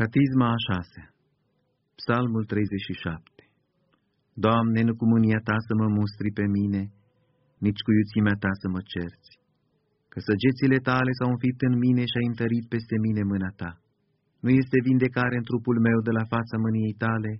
Catisma a șasea Psalmul 37 Doamne, nu cu mânia Ta să mă mustri pe mine, nici cu iuțimea Ta să mă cerți, că săgețile Tale s-au înfipt în mine și ai întărit peste mine mâna Ta. Nu este vindecare în trupul meu de la fața mâniei Tale,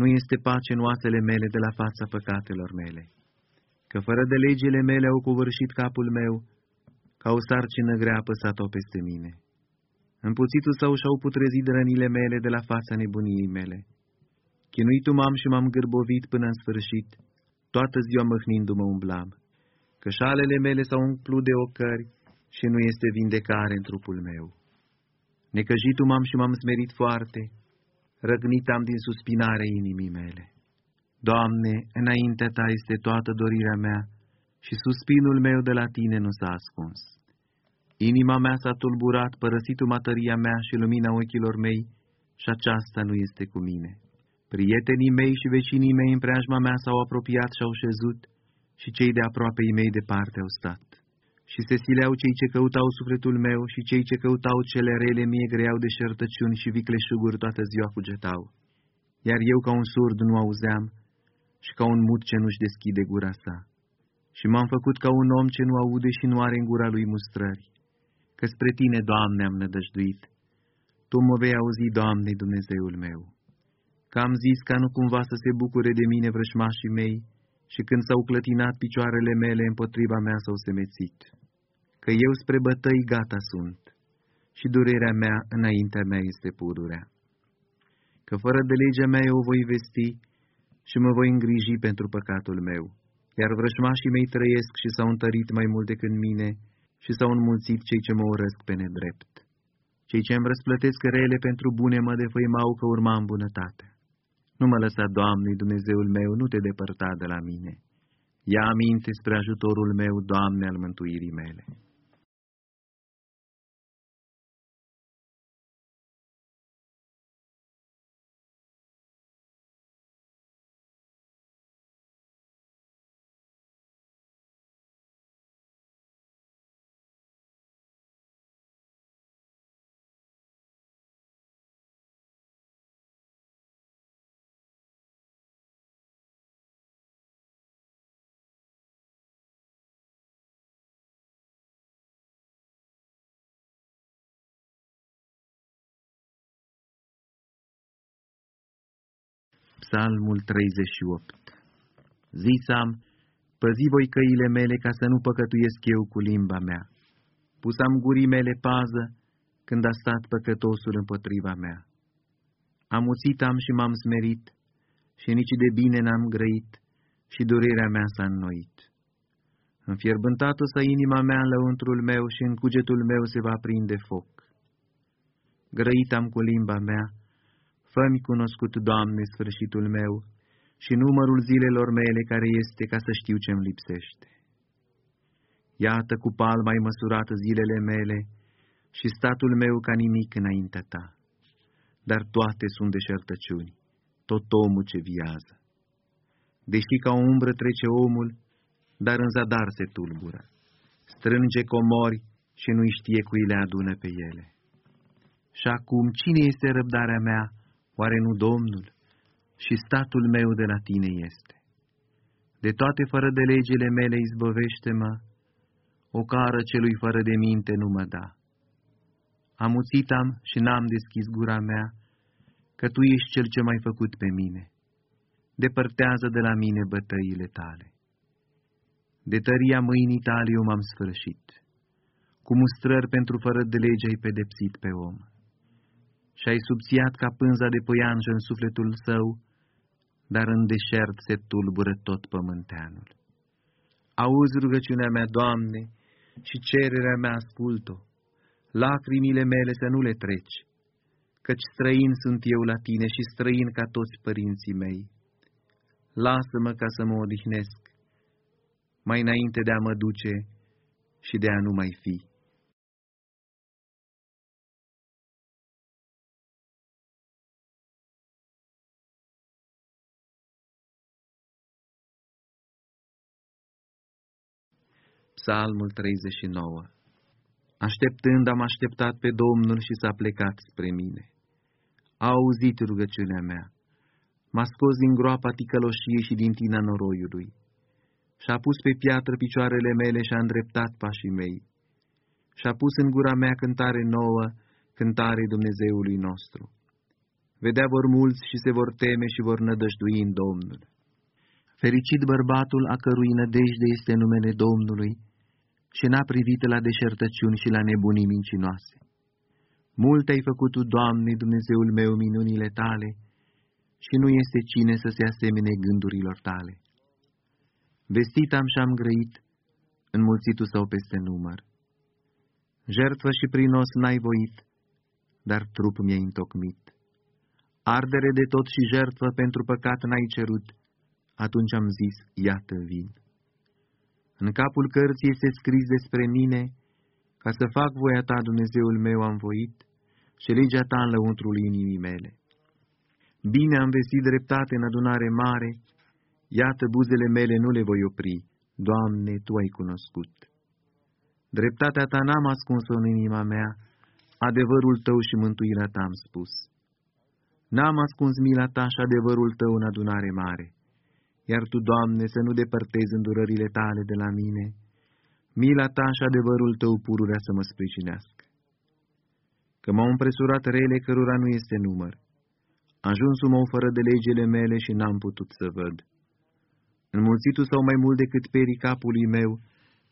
nu este pace în oasele mele de la fața păcatelor mele. Că fără de legile mele au covârșit capul meu, ca o sarcină grea apăsat-o peste mine. În puțitul său și-au putrezit rănile mele de la fața nebuniei mele. Chinuitul m-am și m-am gârbovit până în sfârșit, toată ziua măhnindu-mă umblam, că șalele mele s-au umplut de ocări și nu este vindecare în trupul meu. Necăjitul m-am și m-am smerit foarte, răgnit am din suspinare inimii mele. Doamne, înaintea Ta este toată dorirea mea și suspinul meu de la Tine nu s-a ascuns. Inima mea s-a tulburat, părăsit-o materia mea și lumina ochilor mei, și aceasta nu este cu mine. Prietenii mei și vecinii mei în preajma mea s-au apropiat și au șezut, și cei de aproape mei departe au stat. Și se sileau cei ce căutau sufletul meu și cei ce căutau cele rele mie greau de șertăciuni și vicleșuguri toată ziua cugetau. Iar eu ca un surd nu auzeam și ca un mut ce nu-și deschide gura sa. Și m-am făcut ca un om ce nu aude și nu are în gura lui mustrări că spre Tine, Doamne, am nădăjduit. Tu mă vei auzi, Doamne, Dumnezeul meu. Că am zis ca nu cumva să se bucure de mine vrășmașii mei și când s-au clătinat picioarele mele împotriva mea s-au semețit. Că eu spre bătăi gata sunt și durerea mea înaintea mea este pururea. Că fără de legea mea eu o voi vesti și mă voi îngriji pentru păcatul meu, iar vrășmașii mei trăiesc și s-au întărit mai mult decât mine, și s-au înmulțit cei ce mă urăsc pe nedrept. Cei ce îmi răsplătesc rele pentru bune mă defăimau că urma în bunătate. Nu mă lăsa, Doamne, Dumnezeul meu, nu te depărta de la mine. Ia aminte spre ajutorul meu, Doamne, al mântuirii mele. Psalmul 38 Zisam, păzi voi căile mele ca să nu păcătuiesc eu cu limba mea. Pusam gurii mele pază când a stat păcătosul împotriva mea. Am uțit am și m-am smerit și nici de bine n-am grăit și durerea mea s-a înnoit. Înfierbântat-o să inima mea în lăuntrul meu și în cugetul meu se va prinde foc. Grăit am cu limba mea, Fă-mi cunoscut, Doamne, sfârșitul meu și numărul zilelor mele care este ca să știu ce-mi lipsește. Iată cu palma ai măsurat zilele mele și statul meu ca nimic înaintea ta, dar toate sunt deșertăciuni, tot omul ce viază. Deși ca o umbră trece omul, dar în zadar se tulbură, strânge comori și nu-i știe cui le adună pe ele. Și acum, cine este răbdarea mea Oare nu Domnul? Și statul meu de la tine este. De toate fără de legile mele izbăvește-mă, o cară celui fără de minte nu mă da. Am uțit am și n-am deschis gura mea, că Tu ești Cel ce m-ai făcut pe mine. Depărtează de la mine bătăile Tale. De tăria mâinii Tale eu m-am sfârșit. Cu mustrări pentru fără de lege ai pedepsit pe om și ai subțiat ca pânza de păianjă în sufletul său, dar în deșert se tulbură tot pământeanul. Auzi rugăciunea mea, Doamne, și cererea mea ascult-o. Lacrimile mele să nu le treci, căci străin sunt eu la tine și străin ca toți părinții mei. Lasă-mă ca să mă odihnesc, mai înainte de a mă duce și de a nu mai fi. Psalmul 39 Așteptând am așteptat pe Domnul și s-a plecat spre mine. a auzit rugăciunea mea, m-a scos din groapa ticăloșiei și din tina noroiului, și-a pus pe piatră picioarele mele și-a îndreptat pașii mei, și-a pus în gura mea cântare nouă, cântare Dumnezeului nostru. Vedea vor mulți și se vor teme și vor nădăjdui în Domnul. Fericit bărbatul a cărui nădejde este numele Domnului și n-a privit la deșertăciuni și la nebunii mincinoase. Mult ai făcut Tu, Doamne, Dumnezeul meu, minunile Tale, și nu este cine să se asemene gândurilor Tale. Vestit am și-am grăit, înmulțitul sau peste număr. Jertfă și prinos n-ai voit, dar trup mi-ai întocmit. Ardere de tot și jertfă pentru păcat n-ai cerut, atunci am zis, iată vin. În capul cărții este scris despre mine, ca să fac voia ta, Dumnezeul meu, am voit, și legea ta în lăuntrul inimii mele. Bine am vestit dreptate în adunare mare, iată buzele mele nu le voi opri, Doamne, Tu ai cunoscut. Dreptatea Ta n-am ascuns-o în inima mea, adevărul Tău și mântuirea Ta am spus. N-am ascuns mila Ta și adevărul Tău în adunare mare, iar Tu, Doamne, să nu depărtezi îndurările Tale de la mine, mila Ta și adevărul Tău pururea să mă sprijinească. Că m-au împresurat rele cărora nu este număr, ajunsul meu fără de legile mele și n-am putut să văd. Înmulțitul sau mai mult decât perii capului meu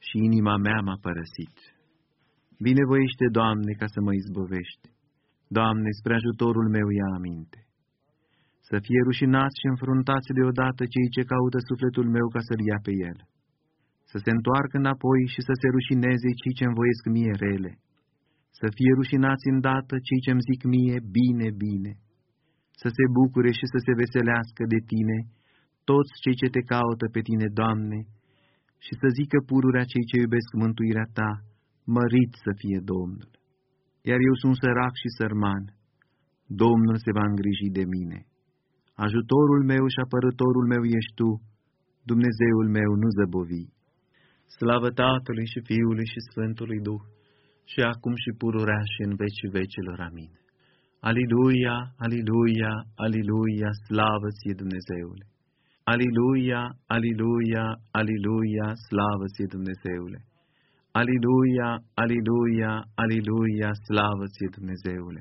și inima mea m-a părăsit. Binevoiește, Doamne, ca să mă izbovești. Doamne, spre ajutorul meu ia aminte. Să fie rușinați și înfruntați deodată cei ce caută sufletul meu ca să-l ia pe el. Să se întoarcă înapoi și să se rușineze cei ce-mi voiesc mie rele. Să fie rușinați îndată cei ce-mi zic mie bine, bine. Să se bucure și să se veselească de tine toți cei ce te caută pe tine, Doamne, și să zică pururea cei ce iubesc mântuirea ta, mărit să fie Domnul. Iar eu sunt sărac și sărman, Domnul se va îngriji de mine. Ajutorul meu și apărătorul meu ești Tu, Dumnezeul meu nu zăbovi. Slavă Tatălui și Fiului și Sfântului Duh, și acum și pururea și în vecii vecilor. Amin. Aliluia, aliluia, aliluia, slavă ție Dumnezeule! Aliluia, aliluia, aliluia, slavă ție Dumnezeule! Aliluia, aliluia, aliluia, slavă ție Dumnezeule!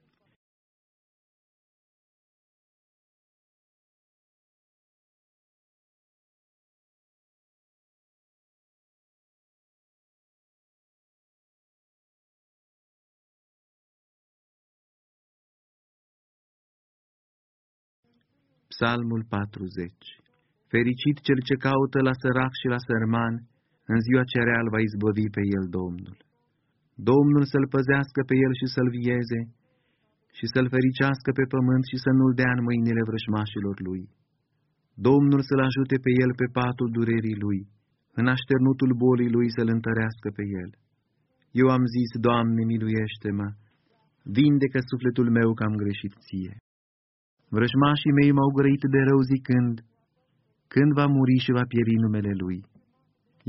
Psalmul 40 Fericit cel ce caută la sărac și la sărman, în ziua cereal va izbăvi pe el Domnul. Domnul să-l păzească pe el și să-l vieze, și să-l fericească pe pământ și să nu-l dea în mâinile vrășmașilor lui. Domnul să-l ajute pe el pe patul durerii lui, în așternutul bolii lui să-l întărească pe el. Eu am zis, Doamne, miluiește-mă, vindecă sufletul meu că am greșit ție. Vrăjmașii mei m-au grăit de rău zicând, când va muri și va pieri numele lui,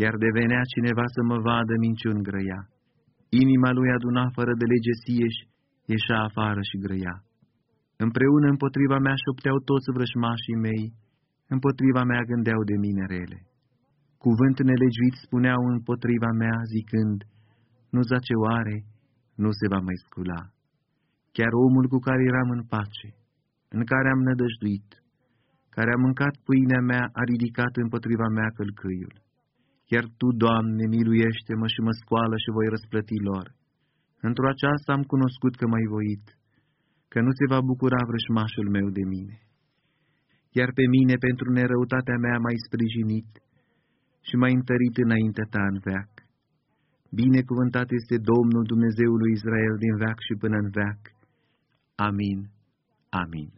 iar devenea cineva să mă vadă minciun grăia. Inima lui aduna fără de lege sieși, ieșea afară și grăia. Împreună împotriva mea șopteau toți vrăjmașii mei, împotriva mea gândeau de mine rele. Cuvânt nelegiuit spuneau împotriva mea, zicând, nu zace oare, nu se va mai scula. Chiar omul cu care eram în pace, în care am nădăjduit, care a mâncat pâinea mea, a ridicat împotriva mea călcâiul. Iar Tu, Doamne, miluiește-mă și mă scoală și voi răsplăti lor. Într-o aceasta am cunoscut că m-ai voit, că nu se va bucura vrășmașul meu de mine. Iar pe mine, pentru nerăutatea mea, m-ai sprijinit și m-ai întărit înaintea Ta în veac. Binecuvântat este Domnul Dumnezeului Israel din veac și până în veac. Amin. Amin.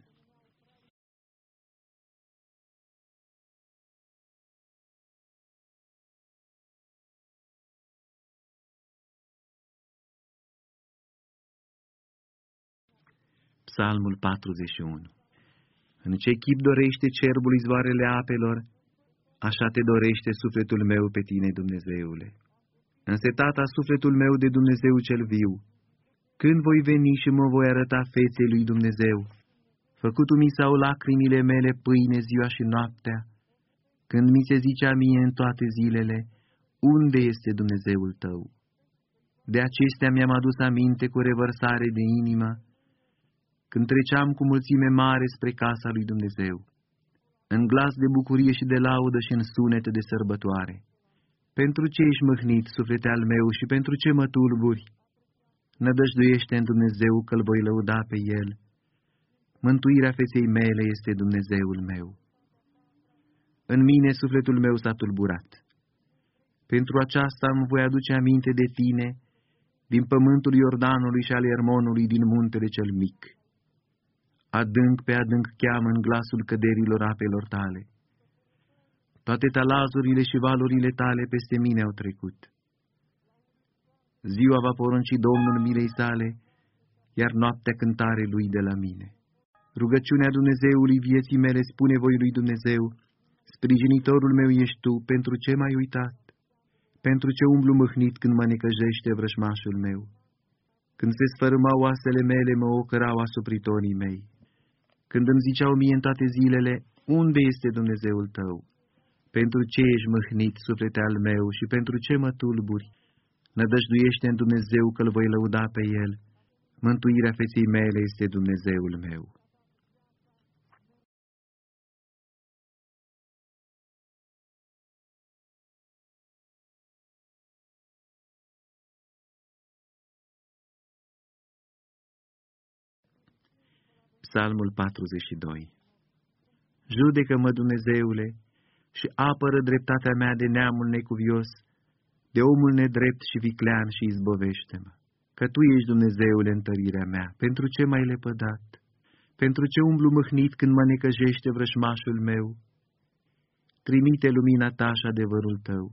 Psalmul 41 În ce chip dorește cerbul izvoarele apelor, așa te dorește sufletul meu pe tine, Dumnezeule. Însetata sufletul meu de Dumnezeu cel viu, când voi veni și mă voi arăta feței lui Dumnezeu, făcutul mi sau lacrimile mele pâine ziua și noaptea, când mi se zicea mie în toate zilele, unde este Dumnezeul tău? De acestea mi-am adus aminte cu revărsare de inimă, când treceam cu mulțime mare spre casa lui Dumnezeu, în glas de bucurie și de laudă și în sunete de sărbătoare. Pentru ce ești mâhnit, suflete al meu, și pentru ce mă tulburi? Nădăjduiește în Dumnezeu că-L voi lăuda pe El. Mântuirea feței mele este Dumnezeul meu. În mine sufletul meu s-a tulburat. Pentru aceasta îmi voi aduce aminte de tine, din pământul Iordanului și al Ermonului, din muntele cel mic. Adânc pe adânc cheamă în glasul căderilor apelor tale. Toate talazurile și valurile tale peste mine au trecut. Ziua va porunci Domnul milei sale, iar noaptea cântare lui de la mine. Rugăciunea Dumnezeului vieții mele spune voi lui Dumnezeu, sprijinitorul meu ești tu, pentru ce m-ai uitat? Pentru ce umblu mâhnit când mă necăjește vrășmașul meu? Când se sfărâmau oasele mele, mă ocărau asupritorii mei. Când îmi ziceau mie în toate zilele, unde este Dumnezeul tău? Pentru ce ești mâhnit, suflete al meu, și pentru ce mă tulburi? Nădăjduiește în Dumnezeu că-L voi lăuda pe El. Mântuirea feței mele este Dumnezeul meu. Psalmul 42 Judecă-mă, Dumnezeule, și apără dreptatea mea de neamul necuvios, de omul nedrept și viclean și izbovește-mă. Că Tu ești, Dumnezeule, întărirea mea, pentru ce m-ai lepădat? Pentru ce umblu mâhnit când mă necăjește vrășmașul meu? Trimite lumina Ta și adevărul Tău.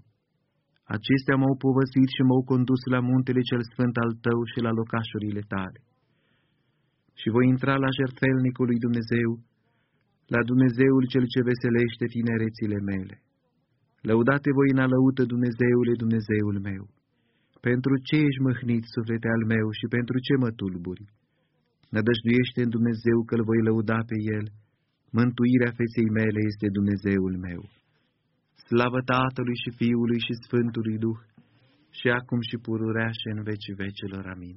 Acestea m-au povățuit și m-au condus la muntele cel sfânt al Tău și la locașurile Tale și voi intra la jertfelnicul lui Dumnezeu, la Dumnezeul cel ce veselește tinerețile mele. Lăudate voi în alăută Dumnezeule, Dumnezeul meu. Pentru ce ești măhnit, suflete al meu, și pentru ce mă tulburi? Nădăjduiește în Dumnezeu că-L voi lăuda pe El. Mântuirea feței mele este Dumnezeul meu. Slavă Tatălui și Fiului și Sfântului Duh, și acum și pururea și în vecii vecilor. Amin.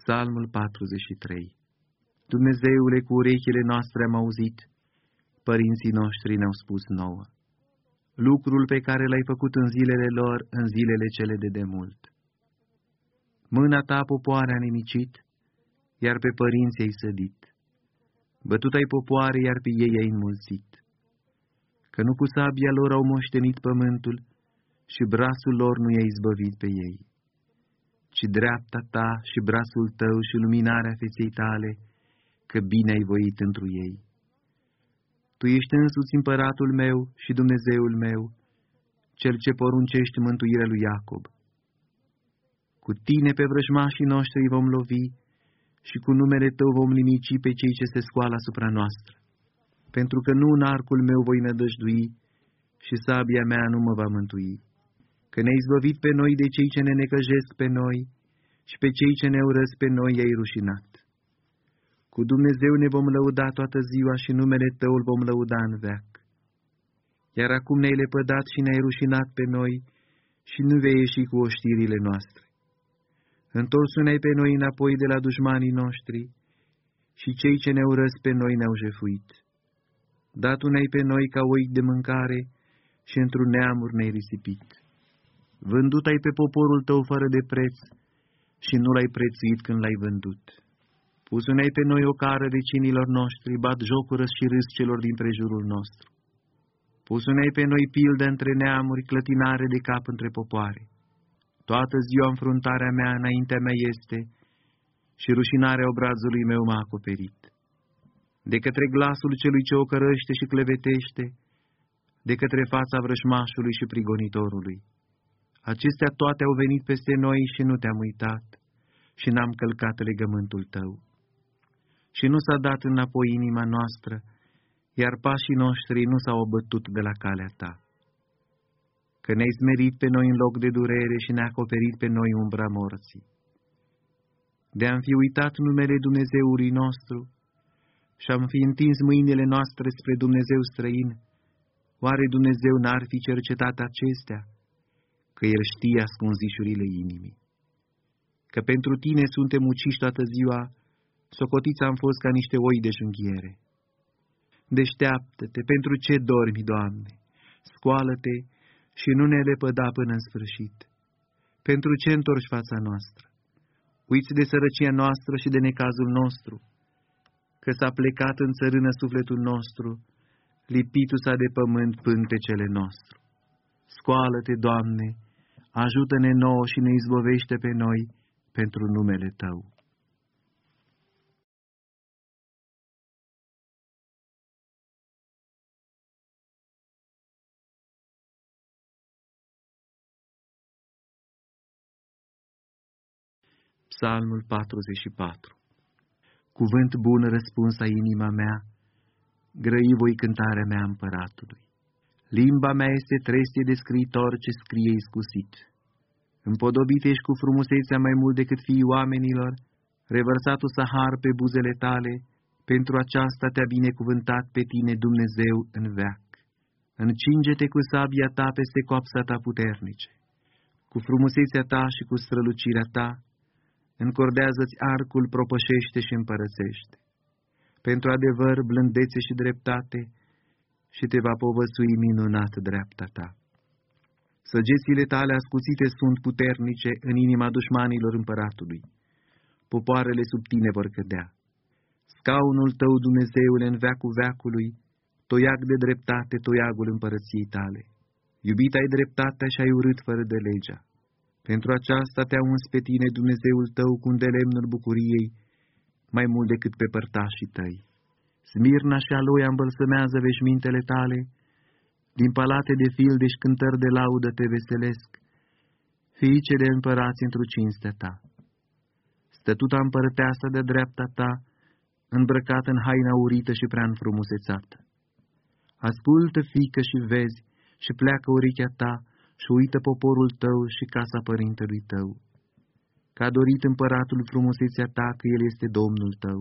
Psalmul 43 Dumnezeule, cu urechile noastre am auzit, părinții noștri ne-au spus nouă, lucrul pe care l-ai făcut în zilele lor, în zilele cele de demult. Mâna ta popoare a nimicit, iar pe părinții ai sădit. Bătut ai popoare, iar pe ei ai înmulțit. Că nu cu sabia lor au moștenit pământul și brațul lor nu i-a izbăvit pe ei ci dreapta ta și brațul tău și luminarea feței tale, că bine ai voit întru ei. Tu ești însuți împăratul meu și Dumnezeul meu, cel ce poruncești mântuirea lui Iacob. Cu tine pe vrăjmașii noștri vom lovi și cu numele tău vom limici pe cei ce se scoală asupra noastră, pentru că nu în arcul meu voi nădăjdui și sabia mea nu mă va mântui că ne-ai izbăvit pe noi de cei ce ne necăjesc pe noi și pe cei ce ne urăsc pe noi ai rușinat. Cu Dumnezeu ne vom lăuda toată ziua și numele Tău îl vom lăuda în veac. Iar acum ne-ai lepădat și ne-ai rușinat pe noi și nu vei ieși cu oștirile noastre. Întorsu-ne pe noi înapoi de la dușmanii noștri și cei ce ne urăsc pe noi ne-au jefuit. Dat ne pe noi ca oic de mâncare și într-un neamuri ne-ai risipit. Vândut ai pe poporul tău fără de preț și nu l-ai prețuit când l-ai vândut. Pus ai pe noi o cară cinilor noștri, bat jocură și râs celor din prejurul nostru. Pus ai pe noi pildă între neamuri, clătinare de cap între popoare. Toată ziua înfruntarea mea înaintea mea este și rușinarea obrazului meu m-a acoperit. De către glasul celui ce o cărăște și clevetește, de către fața vrășmașului și prigonitorului. Acestea toate au venit peste noi și nu te-am uitat și n-am călcat legământul tău. Și nu s-a dat înapoi inima noastră, iar pașii noștri nu s-au obătut de la calea ta. Că ne-ai smerit pe noi în loc de durere și ne-a acoperit pe noi umbra morții. De am fi uitat numele Dumnezeului nostru și am fi întins mâinile noastre spre Dumnezeu străin, oare Dumnezeu n-ar fi cercetat acestea? Că El știe ascunzișurile inimii. Că pentru Tine suntem uciși toată ziua, socotiți am fost ca niște oi de junghiere. Deșteaptă-te, pentru ce dormi, Doamne? Scoală-te și nu ne lepăda până în sfârșit. Pentru ce întorci fața noastră? Uiți de sărăcia noastră și de necazul nostru, că s-a plecat în țărână sufletul nostru, lipitul s-a de pământ pântecele nostru. Scoală-te, Doamne, ajută-ne nouă și ne izbovește pe noi pentru numele Tău. Psalmul 44 Cuvânt bun răspuns a inima mea, grăi voi cântarea mea împăratului. Limba mea este trestie de scriitor ce scrie iscusit. Împodobit ești cu frumusețea mai mult decât fiii oamenilor, revărsatul sahar pe buzele tale, pentru aceasta te-a binecuvântat pe tine Dumnezeu în veac. Încinge-te cu sabia ta peste coapsa ta puternice. Cu frumusețea ta și cu strălucirea ta, încordează-ți arcul, propășește și împărățește. Pentru adevăr, blândețe și dreptate, și te va povățui minunat dreapta ta. Săgețile tale ascuțite sunt puternice în inima dușmanilor împăratului. Popoarele sub tine vor cădea. Scaunul tău, Dumnezeule, în veacul veacului, toiac de dreptate, toiagul împărăției tale. Iubita ai dreptatea și ai urât fără de legea. Pentru aceasta te-a uns pe tine Dumnezeul tău cu de lemnul bucuriei, mai mult decât pe părtașii tăi. Smirna și aloia îmbălsămează veșmintele tale, din palate de filde și cântări de laudă te veselesc, fiice de împărați într-o cinstea ta. Stătuta împărăteasă de dreapta ta, îmbrăcat în haina urită și prea înfrumusețată. Ascultă, fică, și vezi, și pleacă urechea ta, și uită poporul tău și casa părintelui tău. Că a dorit împăratul frumusețea ta, că el este Domnul tău.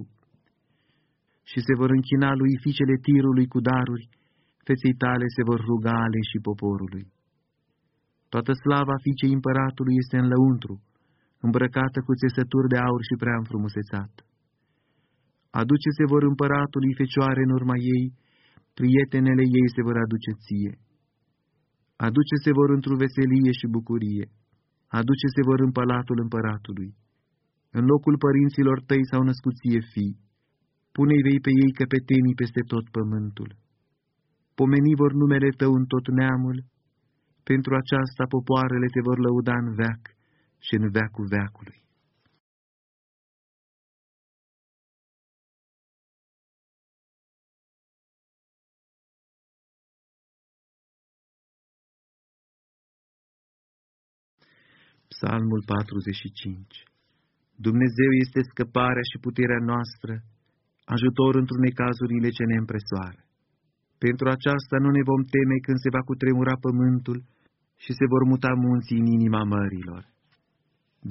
Și se vor închina lui fiicele tirului cu daruri, feței tale se vor ruga ale și poporului. Toată slava fiicei împăratului este în lăuntru, îmbrăcată cu țesături de aur și prea înfrumusețată. Aduce-se vor împăratului fecioare în urma ei, prietenele ei se vor aduce ție. Aduce-se vor într-o veselie și bucurie, aduce-se vor în palatul împăratului. În locul părinților tăi s-au născut ție fii, pune-i vei pe ei căpetenii peste tot pământul. Pomeni vor numele tău în tot neamul, pentru aceasta popoarele te vor lăuda în veac și în veacul veacului. Psalmul 45 Dumnezeu este scăparea și puterea noastră, ajutor într-un cazurile ce ne împresoară. Pentru aceasta nu ne vom teme când se va cutremura pământul și se vor muta munții în inima mărilor.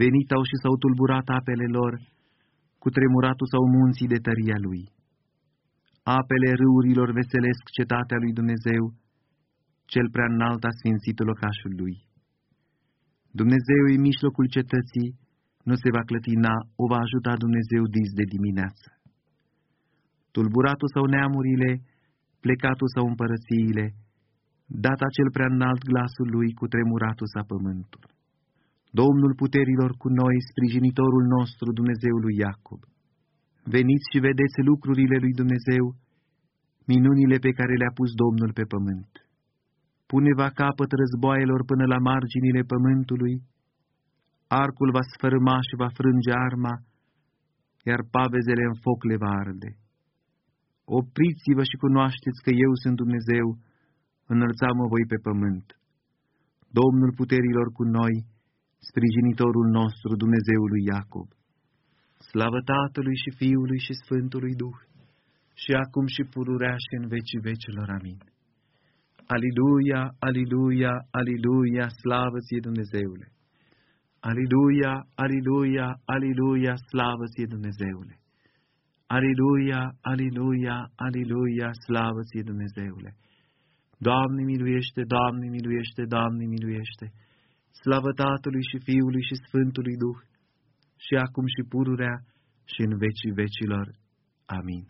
Venit au și s-au tulburat apele lor, cu tremuratul sau munții de tăria lui. Apele râurilor veselesc cetatea lui Dumnezeu, cel prea înalt a sfințit locașul lui. Dumnezeu în mijlocul cetății, nu se va clătina, o va ajuta Dumnezeu dis de dimineață. Tulburatul sau neamurile, plecatul sau împărățiile, dat acel prea înalt glasul lui cu tremuratul sa pământul. Domnul puterilor cu noi, sprijinitorul nostru, Dumnezeul lui Iacob. Veniți și vedeți lucrurile lui Dumnezeu, minunile pe care le-a pus Domnul pe pământ. Pune va capăt războaielor până la marginile pământului, arcul va sfărâma și va frânge arma, iar pavezele în foc le va arde. Opriți-vă și cunoașteți că eu sunt Dumnezeu, înălțam-mă voi pe pământ. Domnul puterilor cu noi, sprijinitorul nostru, Dumnezeul lui Iacob. Slavă Tatălui și Fiului și Sfântului Duh, și acum și pururea și în vecii vecilor. Amin. Aliluia, aliluia, aliluia, slavă ție Dumnezeule! Aliluia, aliluia, aliluia, slavă ție Dumnezeule! Aliluia, aliluia, aliluia, slavă ție Dumnezeule! Doamne miluiește, Doamne miluiește, Doamne miluiește! Slavă Tatălui și Fiului și Sfântului Duh, și acum și pururea și în vecii vecilor. Amin.